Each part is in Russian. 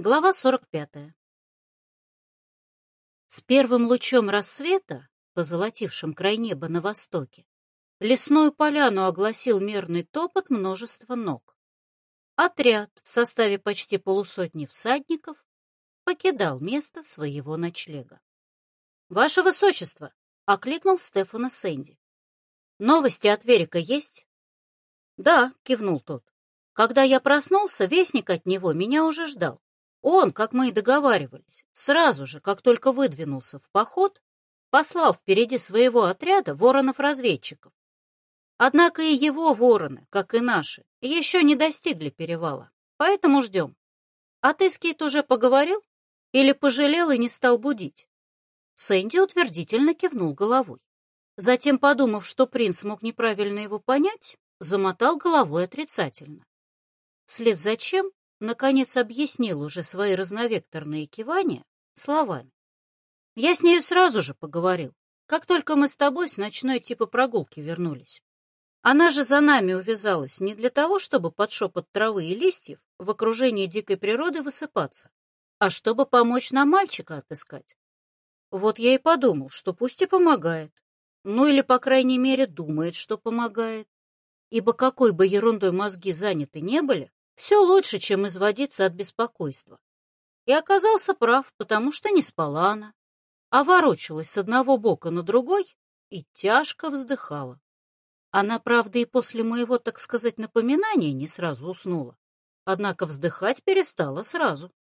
Глава 45. С первым лучом рассвета, позолотившим край неба на востоке, лесную поляну огласил мерный топот множества ног. Отряд в составе почти полусотни всадников покидал место своего ночлега. «Ваше Высочество!» — окликнул Стефана Сэнди. «Новости от Верика есть?» «Да», — кивнул тот. «Когда я проснулся, вестник от него меня уже ждал. Он, как мы и договаривались, сразу же, как только выдвинулся в поход, послал впереди своего отряда воронов-разведчиков. Однако и его вороны, как и наши, еще не достигли перевала, поэтому ждем. А ты с Кейт уже поговорил? Или пожалел и не стал будить? Сэнди утвердительно кивнул головой. Затем, подумав, что принц мог неправильно его понять, замотал головой отрицательно. Вслед за чем наконец объяснил уже свои разновекторные кивания словами. Я с нею сразу же поговорил, как только мы с тобой с ночной типа прогулки вернулись. Она же за нами увязалась не для того, чтобы под шепот травы и листьев в окружении дикой природы высыпаться, а чтобы помочь нам мальчика отыскать. Вот я и подумал, что пусть и помогает. Ну или, по крайней мере, думает, что помогает. Ибо какой бы ерундой мозги заняты не были, все лучше, чем изводиться от беспокойства. И оказался прав, потому что не спала она, а ворочалась с одного бока на другой и тяжко вздыхала. Она, правда, и после моего, так сказать, напоминания не сразу уснула, однако вздыхать перестала сразу.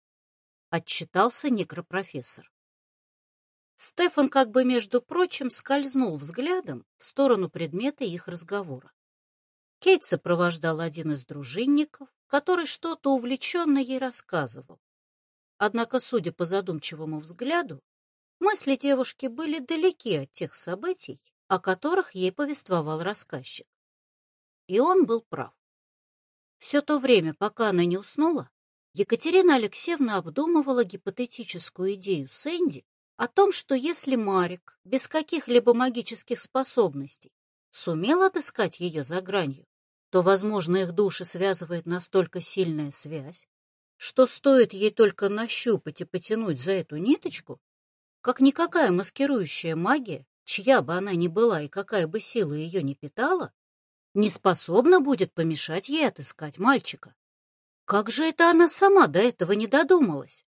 Отчитался некропрофессор. Стефан как бы, между прочим, скользнул взглядом в сторону предмета их разговора. Кейт сопровождал один из дружинников, который что-то увлеченно ей рассказывал. Однако, судя по задумчивому взгляду, мысли девушки были далеки от тех событий, о которых ей повествовал рассказчик. И он был прав. Все то время, пока она не уснула, Екатерина Алексеевна обдумывала гипотетическую идею Сэнди о том, что если Марик без каких-либо магических способностей сумел отыскать ее за гранью, то, возможно, их души связывает настолько сильная связь, что стоит ей только нащупать и потянуть за эту ниточку, как никакая маскирующая магия, чья бы она ни была и какая бы сила ее ни питала, не способна будет помешать ей отыскать мальчика. Как же это она сама до этого не додумалась?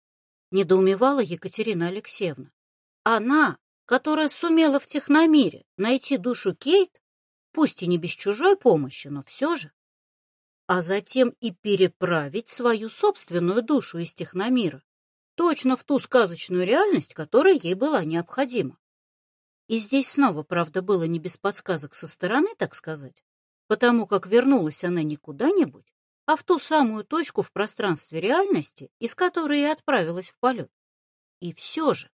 Недоумевала Екатерина Алексеевна. Она, которая сумела в техномире найти душу Кейт, пусть и не без чужой помощи, но все же, а затем и переправить свою собственную душу из техномира, точно в ту сказочную реальность, которая ей была необходима. И здесь снова, правда, было не без подсказок со стороны, так сказать, потому как вернулась она не куда-нибудь, а в ту самую точку в пространстве реальности, из которой и отправилась в полет. И все же,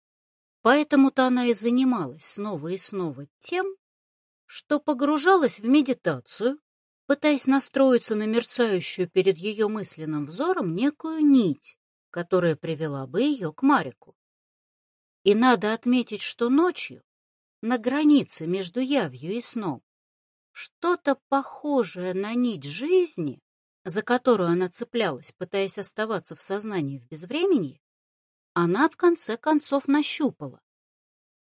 поэтому-то она и занималась снова и снова тем, что погружалась в медитацию, пытаясь настроиться на мерцающую перед ее мысленным взором некую нить, которая привела бы ее к Марику. И надо отметить, что ночью, на границе между явью и сном, что-то похожее на нить жизни, за которую она цеплялась, пытаясь оставаться в сознании в безвременье, она в конце концов нащупала.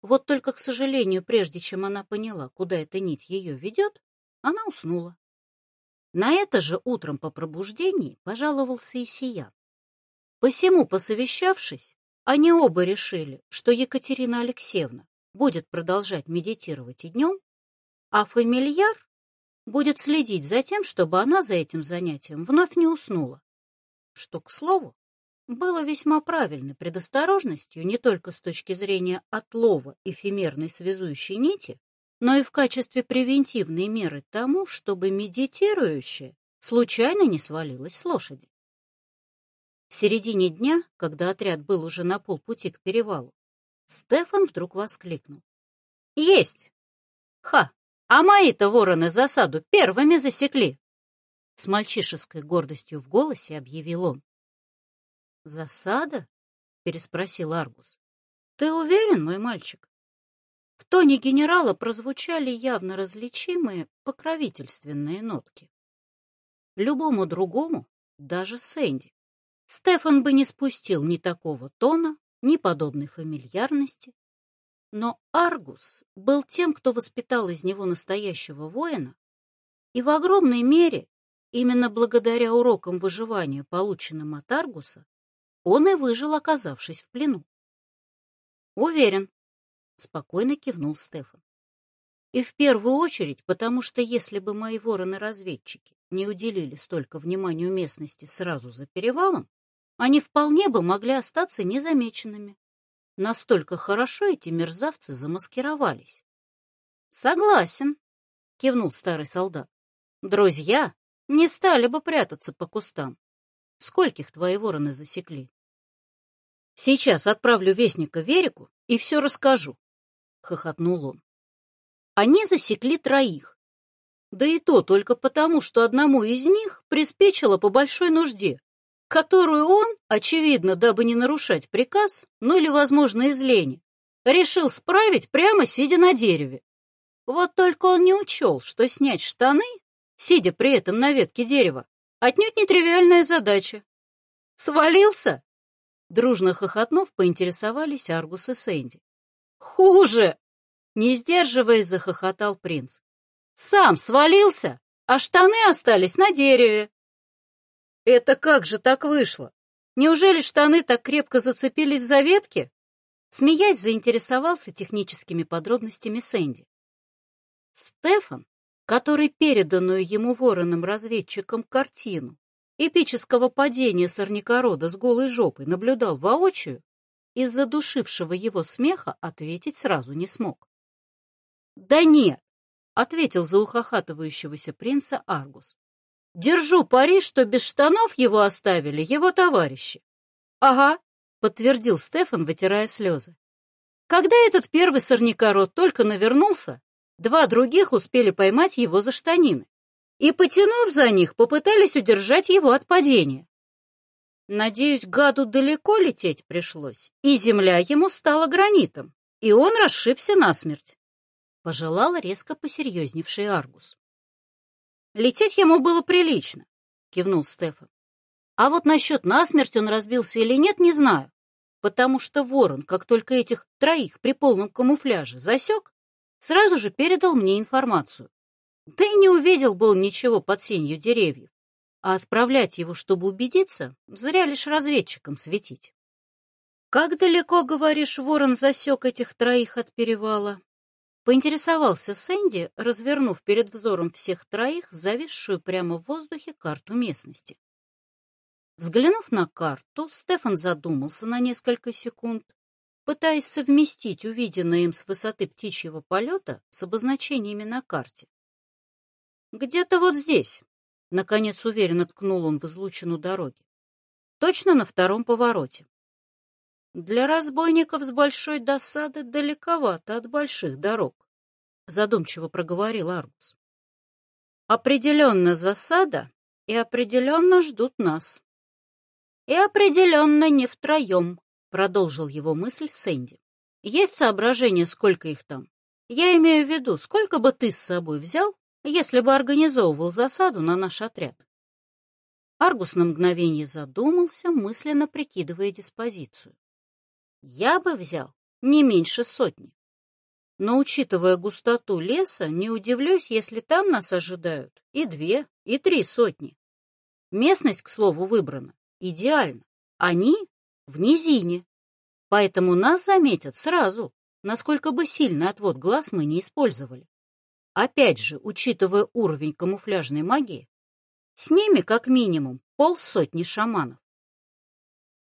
Вот только, к сожалению, прежде чем она поняла, куда эта нить ее ведет, она уснула. На это же утром по пробуждении пожаловался и Сиян. Посему, посовещавшись, они оба решили, что Екатерина Алексеевна будет продолжать медитировать и днем, а фамильяр будет следить за тем, чтобы она за этим занятием вновь не уснула. Что, к слову, было весьма правильной предосторожностью не только с точки зрения отлова эфемерной связующей нити, но и в качестве превентивной меры тому, чтобы медитирующая случайно не свалилась с лошади. В середине дня, когда отряд был уже на полпути к перевалу, Стефан вдруг воскликнул. «Есть! Ха! А мои-то вороны засаду первыми засекли!» С мальчишеской гордостью в голосе объявил он. «Засада?» — переспросил Аргус. «Ты уверен, мой мальчик?» В тоне генерала прозвучали явно различимые покровительственные нотки. Любому другому, даже Сэнди, Стефан бы не спустил ни такого тона, ни подобной фамильярности. Но Аргус был тем, кто воспитал из него настоящего воина, и в огромной мере, именно благодаря урокам выживания, полученным от Аргуса, он и выжил, оказавшись в плену. Уверен, спокойно кивнул Стефан. И в первую очередь, потому что если бы мои вороны-разведчики не уделили столько внимания местности сразу за перевалом, они вполне бы могли остаться незамеченными. Настолько хорошо эти мерзавцы замаскировались. Согласен, кивнул старый солдат. Друзья не стали бы прятаться по кустам. Скольких твои вороны засекли? Сейчас отправлю вестника Верику и все расскажу, хохотнул он. Они засекли троих. Да и то только потому, что одному из них приспичило по большой нужде которую он, очевидно, дабы не нарушать приказ, ну или, возможно, из лени, решил справить прямо сидя на дереве. Вот только он не учел, что снять штаны, сидя при этом на ветке дерева, отнюдь нетривиальная задача. «Свалился?» Дружно хохотнув, поинтересовались Аргус и Сэнди. «Хуже!» Не сдерживаясь, захохотал принц. «Сам свалился, а штаны остались на дереве. Это как же так вышло? Неужели штаны так крепко зацепились за ветки? Смеясь, заинтересовался техническими подробностями Сэнди. Стефан, который переданную ему вороном-разведчиком картину эпического падения сорнякорода с голой жопой наблюдал воочию, из-за душившего его смеха ответить сразу не смог. «Да нет», — ответил за ухахатывающегося принца Аргус. Держу пари, что без штанов его оставили его товарищи. — Ага, — подтвердил Стефан, вытирая слезы. Когда этот первый сорнякорот только навернулся, два других успели поймать его за штанины и, потянув за них, попытались удержать его от падения. Надеюсь, гаду далеко лететь пришлось, и земля ему стала гранитом, и он расшибся насмерть. Пожелал резко посерьезневший Аргус. Лететь ему было прилично, кивнул Стефан. А вот насчет насмерть он разбился или нет, не знаю, потому что ворон, как только этих троих при полном камуфляже засек, сразу же передал мне информацию. Да и не увидел был ничего под сенью деревьев, а отправлять его, чтобы убедиться, зря лишь разведчикам светить. «Как далеко, говоришь, ворон засек этих троих от перевала?» Поинтересовался Сэнди, развернув перед взором всех троих зависшую прямо в воздухе карту местности. Взглянув на карту, Стефан задумался на несколько секунд, пытаясь совместить увиденное им с высоты птичьего полета с обозначениями на карте. «Где-то вот здесь», — наконец уверенно ткнул он в излучину дороги. «Точно на втором повороте. Для разбойников с большой досады далековато от больших дорог, задумчиво проговорил Аргус. Определенно засада, и определенно ждут нас. И определенно не втроем, продолжил его мысль Сэнди. Есть соображение, сколько их там? Я имею в виду, сколько бы ты с собой взял, если бы организовывал засаду на наш отряд? Аргус на мгновение задумался, мысленно прикидывая диспозицию. Я бы взял не меньше сотни. Но, учитывая густоту леса, не удивлюсь, если там нас ожидают и две, и три сотни. Местность, к слову, выбрана идеально. Они в низине, поэтому нас заметят сразу, насколько бы сильный отвод глаз мы не использовали. Опять же, учитывая уровень камуфляжной магии, с ними как минимум полсотни шаманов.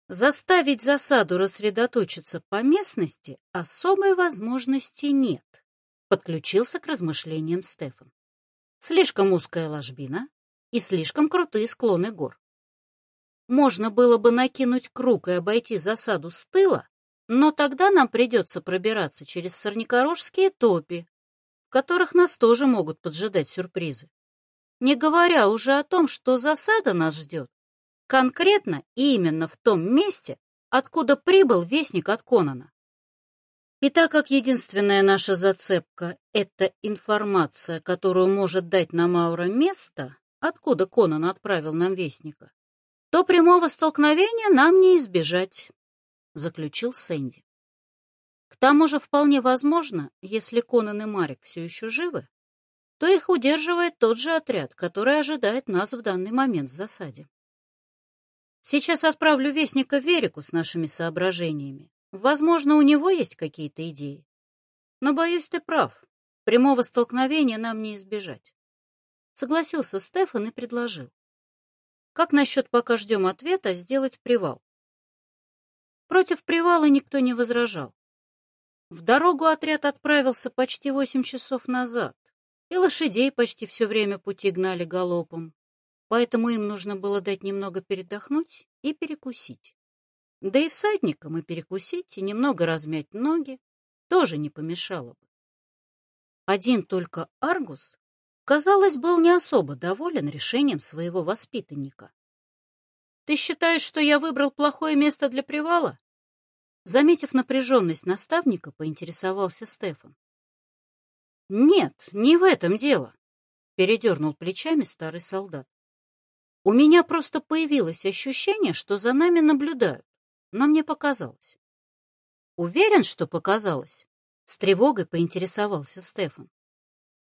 Заставить засаду рассредоточиться по местности особой возможности нет, подключился к размышлениям Стефан. Слишком узкая ложбина и слишком крутые склоны гор. Можно было бы накинуть круг и обойти засаду с тыла, но тогда нам придется пробираться через сорнякорожские топи, в которых нас тоже могут поджидать сюрпризы. Не говоря уже о том, что засада нас ждет Конкретно и именно в том месте, откуда прибыл вестник от Конана. И так как единственная наша зацепка — это информация, которую может дать нам аура места, откуда Конан отправил нам вестника, то прямого столкновения нам не избежать, заключил Сэнди. К тому же вполне возможно, если Конан и Марик все еще живы, то их удерживает тот же отряд, который ожидает нас в данный момент в засаде. Сейчас отправлю вестника Верику с нашими соображениями. Возможно, у него есть какие-то идеи. Но, боюсь, ты прав. Прямого столкновения нам не избежать. Согласился Стефан и предложил. Как насчет, пока ждем ответа, сделать привал? Против привала никто не возражал. В дорогу отряд отправился почти восемь часов назад, и лошадей почти все время пути гнали галопом, поэтому им нужно было дать немного передохнуть и перекусить. Да и всадникам и перекусить, и немного размять ноги тоже не помешало бы. Один только Аргус, казалось, был не особо доволен решением своего воспитанника. «Ты считаешь, что я выбрал плохое место для привала?» Заметив напряженность наставника, поинтересовался Стефан. «Нет, не в этом дело», — передернул плечами старый солдат. «У меня просто появилось ощущение, что за нами наблюдают, но мне показалось». «Уверен, что показалось?» — с тревогой поинтересовался Стефан.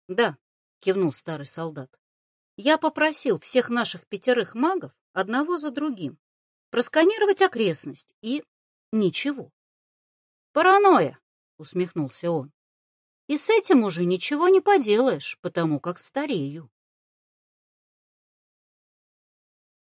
«Да», — кивнул старый солдат. «Я попросил всех наших пятерых магов одного за другим просканировать окрестность и Ничего. Паранойя, усмехнулся он. И с этим уже ничего не поделаешь, потому как старею.